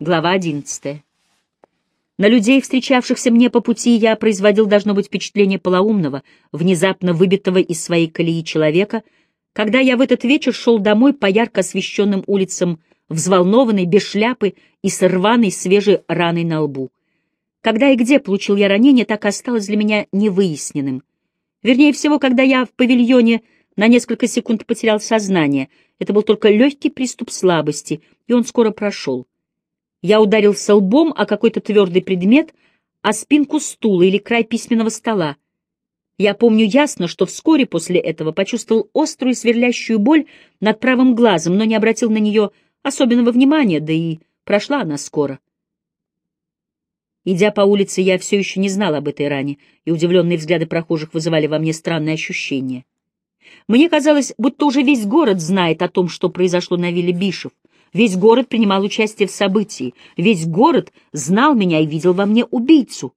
Глава одиннадцатая. На людей, встречавшихся мне по пути, я производил, должно быть, впечатление полоумного, внезапно выбитого из своей колеи человека, когда я в этот вечер шел домой по ярко освещенным улицам, взволнованный, без шляпы и с рваной свежей раной на лбу. Когда и где получил я ранение, так осталось для меня невыясненным. Вернее всего, когда я в павильоне на несколько секунд потерял сознание. Это был только легкий приступ слабости, и он скоро прошел. Я ударился лбом о какой-то твердый предмет, о спинку стула или край письменного стола. Я помню ясно, что вскоре после этого почувствовал острую сверлящую боль над правым глазом, но не обратил на нее особенного внимания, да и прошла она скоро. Идя по улице, я все еще не знал об этой ране, и удивленные взгляды прохожих вызывали во мне странное ощущение. Мне казалось, будто уже весь город знает о том, что произошло на вилле Бишев. Весь город принимал участие в событии. Весь город знал меня и видел во мне убийцу.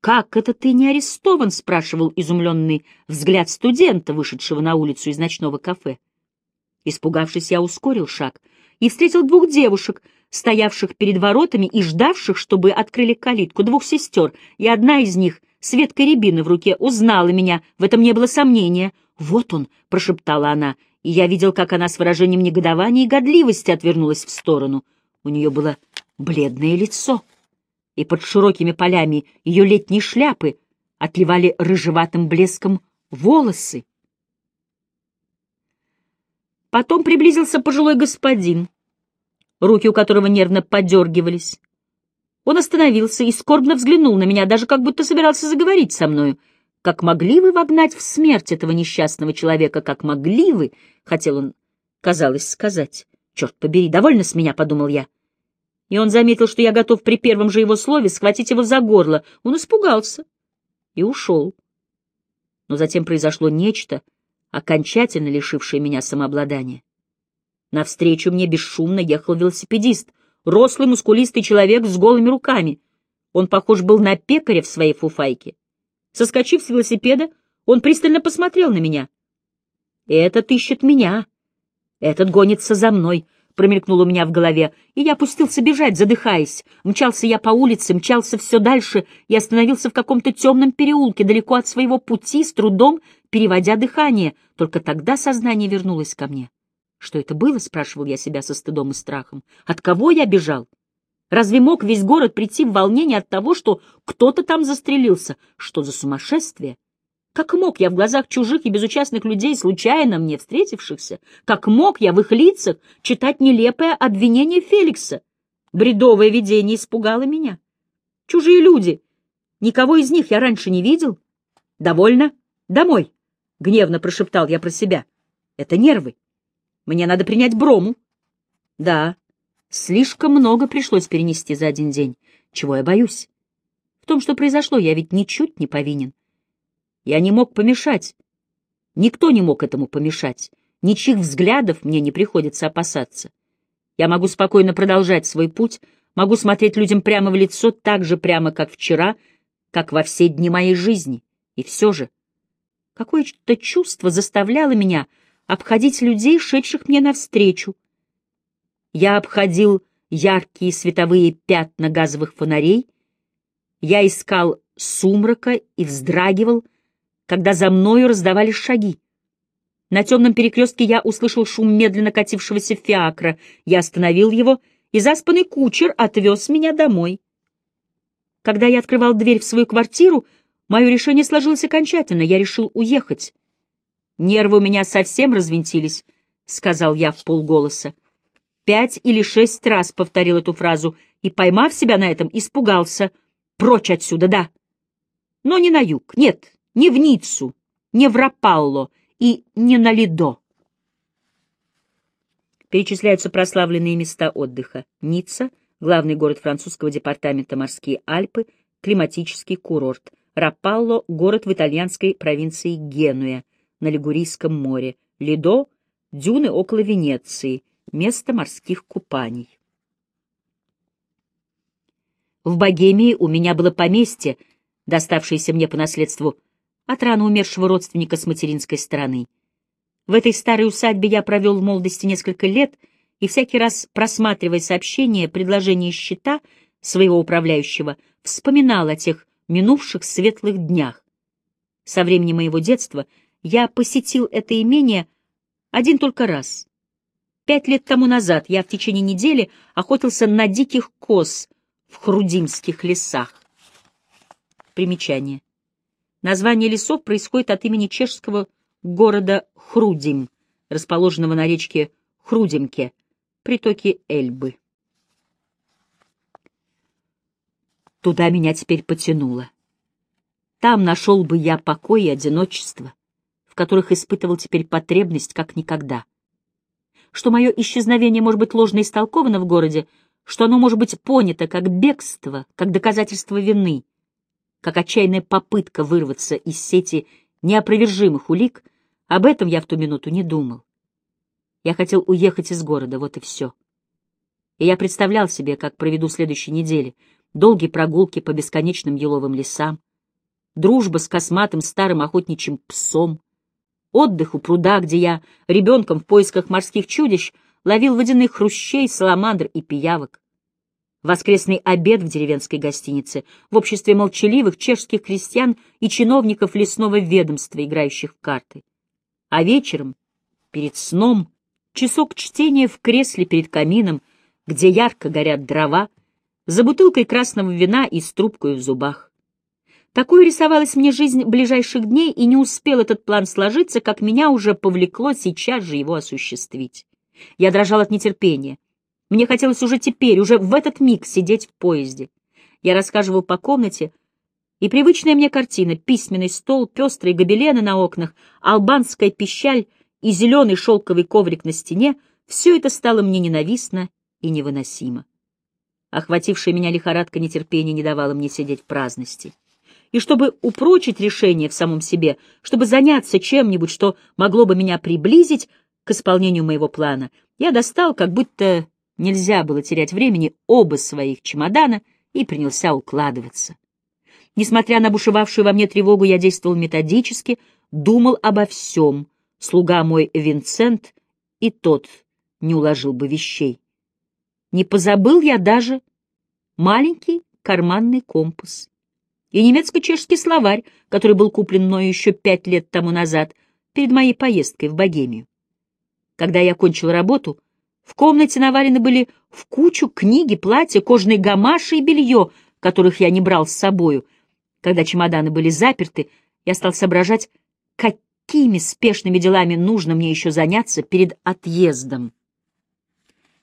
«Как это ты не арестован?» — спрашивал изумленный взгляд студента, вышедшего на улицу из ночного кафе. Испугавшись, я ускорил шаг и встретил двух девушек, стоявших перед воротами и ждавших, чтобы открыли калитку, двух сестер, и одна из них, с веткой рябины в руке, узнала меня, в этом не было сомнения. «Вот он!» — прошептала она, и я видел, как она с выражением негодования и годливости отвернулась в сторону. У нее было бледное лицо, и под широкими полями ее летней шляпы отливали рыжеватым блеском волосы. Потом приблизился пожилой господин, руки у которого нервно подергивались. Он остановился и скорбно взглянул на меня, даже как будто собирался заговорить со мною. «Как могли вы вогнать в смерть этого несчастного человека? Как могли вы?» — хотел он, казалось, сказать. «Черт побери, довольно с меня», — подумал я. И он заметил, что я готов при первом же его слове схватить его за горло. Он испугался и ушел. Но затем произошло нечто, окончательно лишившее меня самообладания. Навстречу мне бесшумно ехал велосипедист, рослый мускулистый человек с голыми руками. Он похож был на пекаря в своей фуфайке. Соскочив с велосипеда, он пристально посмотрел на меня. «Этот ищет меня. Этот гонится за мной», — промелькнуло у меня в голове, и я опустился бежать, задыхаясь. Мчался я по улице, мчался все дальше и остановился в каком-то темном переулке, далеко от своего пути, с трудом переводя дыхание. Только тогда сознание вернулось ко мне. Что это было, спрашивал я себя со стыдом и страхом. От кого я бежал? Разве мог весь город прийти в волнение от того, что кто-то там застрелился? Что за сумасшествие? Как мог я в глазах чужих и безучастных людей, случайно мне встретившихся, как мог я в их лицах читать нелепое обвинение Феликса? Бредовое видение испугало меня. Чужие люди. Никого из них я раньше не видел. Довольно. Домой. Гневно прошептал я про себя. Это нервы. Мне надо принять брому. Да, слишком много пришлось перенести за один день. Чего я боюсь? В том, что произошло, я ведь ничуть не повинен. Я не мог помешать. Никто не мог этому помешать. Ничьих взглядов мне не приходится опасаться. Я могу спокойно продолжать свой путь, могу смотреть людям прямо в лицо так же прямо, как вчера, как во все дни моей жизни. И все же, какое-то чувство заставляло меня обходить людей, шедших мне навстречу. Я обходил яркие световые пятна газовых фонарей, я искал сумрака и вздрагивал, когда за мною раздавались шаги. На темном перекрестке я услышал шум медленно катившегося фиакра. Я остановил его, и заспанный кучер отвез меня домой. Когда я открывал дверь в свою квартиру, мое решение сложилось окончательно. Я решил уехать. Нервы у меня совсем развинтились, — сказал я в полголоса. Пять или шесть раз повторил эту фразу и, поймав себя на этом, испугался. Прочь отсюда, да. Но не на юг, нет, не в Ниццу, не в Рапалло и не на Лидо. Перечисляются прославленные места отдыха. Ницца — главный город французского департамента Морские Альпы, климатический курорт. Рапалло — город в итальянской провинции Генуя, на Лигурийском море, Лидо — дюны около Венеции, место морских купаний. В Богемии у меня было поместье, доставшееся мне по наследству от рано умершего родственника с материнской стороны. В этой старой усадьбе я провел в молодости несколько лет и всякий раз, просматривая сообщения, предложения счета своего управляющего, вспоминал о тех минувших светлых днях. Со времени моего детства я посетил это имение один только раз. Пять лет тому назад я в течение недели охотился на диких коз в Хрудимских лесах. Примечание. Название лесов происходит от имени чешского города Хрудим, расположенного на речке Хрудимке, притоке Эльбы. Туда меня теперь потянуло. Там нашел бы я покой и одиночество, в которых испытывал теперь потребность как никогда. Что мое исчезновение может быть ложно истолковано в городе, что оно может быть понято как бегство, как доказательство вины, как отчаянная попытка вырваться из сети неопровержимых улик, об этом я в ту минуту не думал. Я хотел уехать из города, вот и все. И я представлял себе, как проведу следующие недели, долгие прогулки по бесконечным еловым лесам, дружба с косматым старым охотничьим псом, отдых у пруда, где я, ребенком в поисках морских чудищ, ловил водяных хрущей, саламандр и пиявок, воскресный обед в деревенской гостинице в обществе молчаливых чешских крестьян и чиновников лесного ведомства, играющих в карты. А вечером, перед сном, часок чтения в кресле перед камином, где ярко горят дрова, за бутылкой красного вина и с трубкой в зубах. Такой рисовалась мне жизнь ближайших дней, и не успел этот план сложиться, как меня уже повлекло сейчас же его осуществить. Я дрожал от нетерпения. Мне хотелось уже теперь, уже в этот миг сидеть в поезде. Я рассказывал по комнате, и привычная мне картина — письменный стол, пестрые гобелены на окнах, албанская пищаль и зеленый шелковый коврик на стене — все это стало мне ненавистно и невыносимо. Охватившая меня лихорадка нетерпения не давала мне сидеть в праздности. И чтобы упрочить решение в самом себе, чтобы заняться чем-нибудь, что могло бы меня приблизить к исполнению моего плана, я достал, как будто нельзя было терять времени, оба своих чемодана и принялся укладываться. Несмотря на бушевавшую во мне тревогу, я действовал методически, думал обо всем. Слуга мой Винцент и тот не уложил бы вещей. Не позабыл я даже маленький карманный компас и немецко-чешский словарь, который был куплен мною еще пять лет тому назад, перед моей поездкой в Богемию. Когда я кончил работу, в комнате навалены были в кучу книги, платья, кожаные гамаши и белье, которых я не брал с собою. Когда чемоданы были заперты, я стал соображать, какими спешными делами нужно мне еще заняться перед отъездом.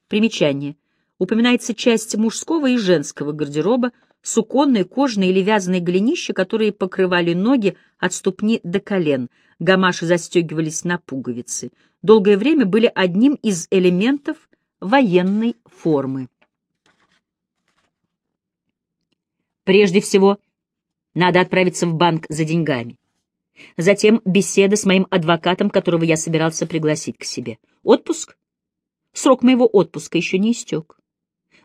Примечание — упоминается часть мужского и женского гардероба, суконные, кожаные или вязаные голенища, которые покрывали ноги от ступни до колен, гамаши застегивались на пуговицы. Долгое время были одним из элементов военной формы. Прежде всего, надо отправиться в банк за деньгами. Затем беседа с моим адвокатом, которого я собирался пригласить к себе. Отпуск? Срок моего отпуска еще не истек.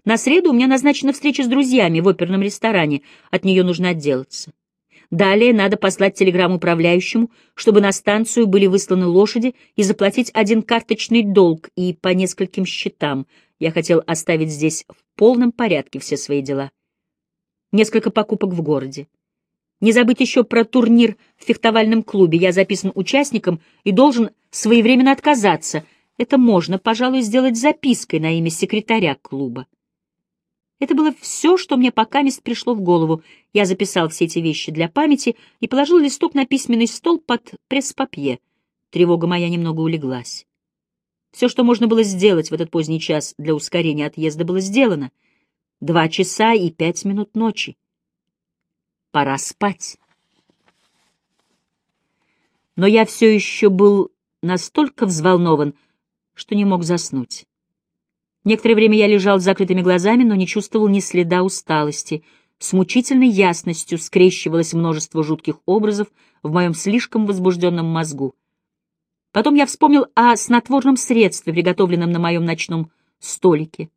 На среду у меня назначена встреча с друзьями в оперном ресторане, от нее нужно отделаться. Далее надо послать телеграмму управляющему, чтобы на станцию были высланы лошади и заплатить один карточный долг и по нескольким счетам. Я хотел оставить здесь в полном порядке все свои дела. Несколько покупок в городе. Не забыть еще про турнир в фехтовальном клубе. Я записан участником и должен своевременно отказаться. Это можно, пожалуй, сделать запиской на имя секретаря клуба. Это было все, что мне пока мест пришло в голову. Я записал все эти вещи для памяти и положил листок на письменный стол под пресс-папье. Тревога моя немного улеглась. Все, что можно было сделать в этот поздний час для ускорения отъезда, было сделано. Два часа и пять минут ночи. Пора спать. Но я все еще был настолько взволнован, что не мог заснуть. Некоторое время я лежал с закрытыми глазами, но не чувствовал ни следа усталости. С мучительной ясностью скрещивалось множество жутких образов в моем слишком возбужденном мозгу. Потом я вспомнил о снотворном средстве, приготовленном на моем ночном столике.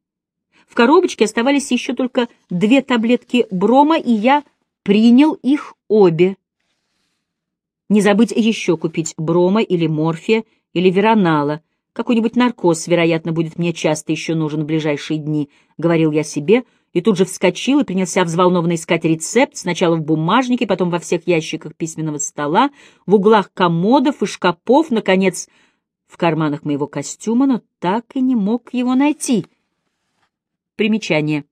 В коробочке оставались еще только две таблетки брома, и я принял их обе. Не забыть еще купить брома или морфия или веронала — Какой-нибудь наркоз, вероятно, будет мне часто еще нужен в ближайшие дни, — говорил я себе, и тут же вскочил и принялся взволнованно искать рецепт, сначала в бумажнике, потом во всех ящиках письменного стола, в углах комодов и шкафов, наконец, в карманах моего костюма, но так и не мог его найти. Примечание.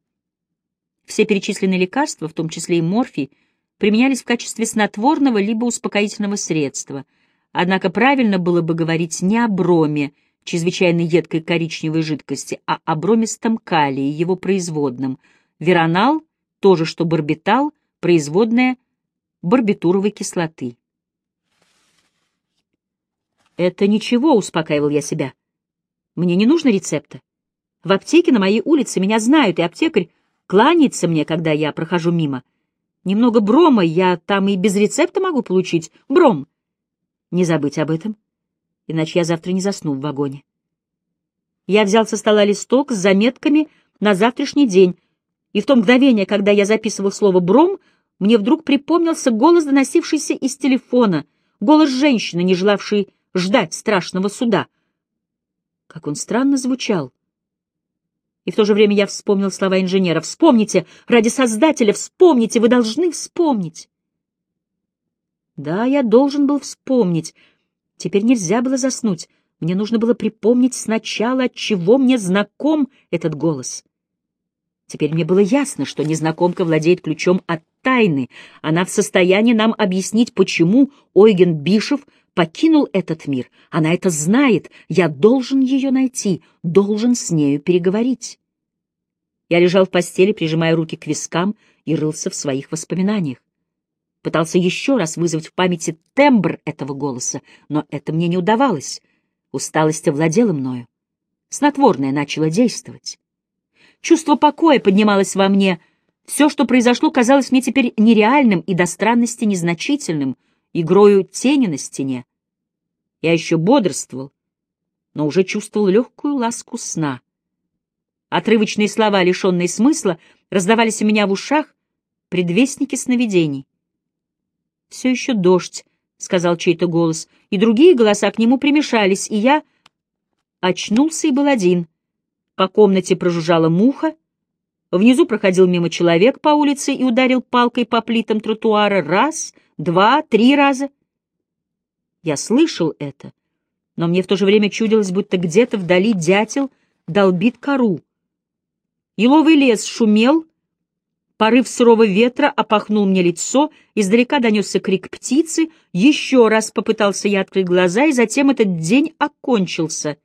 Все перечисленные лекарства, в том числе и морфий, применялись в качестве снотворного либо успокоительного средства. Однако правильно было бы говорить не о броме, чрезвычайно едкой коричневой жидкости, а о бромистом калии, его производном. Веронал, то же, что барбитал, производная барбитуровой кислоты. «Это ничего», — успокаивал я себя. «Мне не нужно рецепта. В аптеке на моей улице меня знают, и аптекарь кланяется мне, когда я прохожу мимо. Немного брома я там и без рецепта могу получить. Бром. Не забыть об этом, иначе я завтра не засну в вагоне. Я взял со стола листок с заметками на завтрашний день, и в то мгновение, когда я записывал слово «бром», мне вдруг припомнился голос, доносившийся из телефона, голос женщины, не желавшей ждать страшного суда. Как он странно звучал. И в то же время я вспомнил слова инженера. «Вспомните! Ради Создателя вспомните! Вы должны вспомнить!» Да, я должен был вспомнить. Теперь нельзя было заснуть. Мне нужно было припомнить сначала, от чего мне знаком этот голос. Теперь мне было ясно, что незнакомка владеет ключом от тайны. Она в состоянии нам объяснить, почему Ойген Бишев покинул этот мир. Она это знает. Я должен ее найти, должен с нею переговорить. Я лежал в постели, прижимая руки к вискам, и рылся в своих воспоминаниях. Пытался еще раз вызвать в памяти тембр этого голоса, но это мне не удавалось. Усталость овладела мною. Снотворное начало действовать. Чувство покоя поднималось во мне. Все, что произошло, казалось мне теперь нереальным и до странности незначительным — игрою тени на стене. Я еще бодрствовал, но уже чувствовал легкую ласку сна. Отрывочные слова, лишенные смысла, раздавались у меня в ушах, предвестники сновидений. «Все еще дождь», — сказал чей-то голос, и другие голоса к нему примешались, и я очнулся и был один. По комнате прожужжала муха, Внизу проходил мимо человек по улице и ударил палкой по плитам тротуара раз, два, три раза. Я слышал это, но мне в то же время чудилось, будто где-то вдали дятел долбит кору. Еловый лес шумел, порыв сырого ветра опахнул мне лицо, издалека донесся крик птицы, еще раз попытался я открыть глаза, и затем этот день окончился.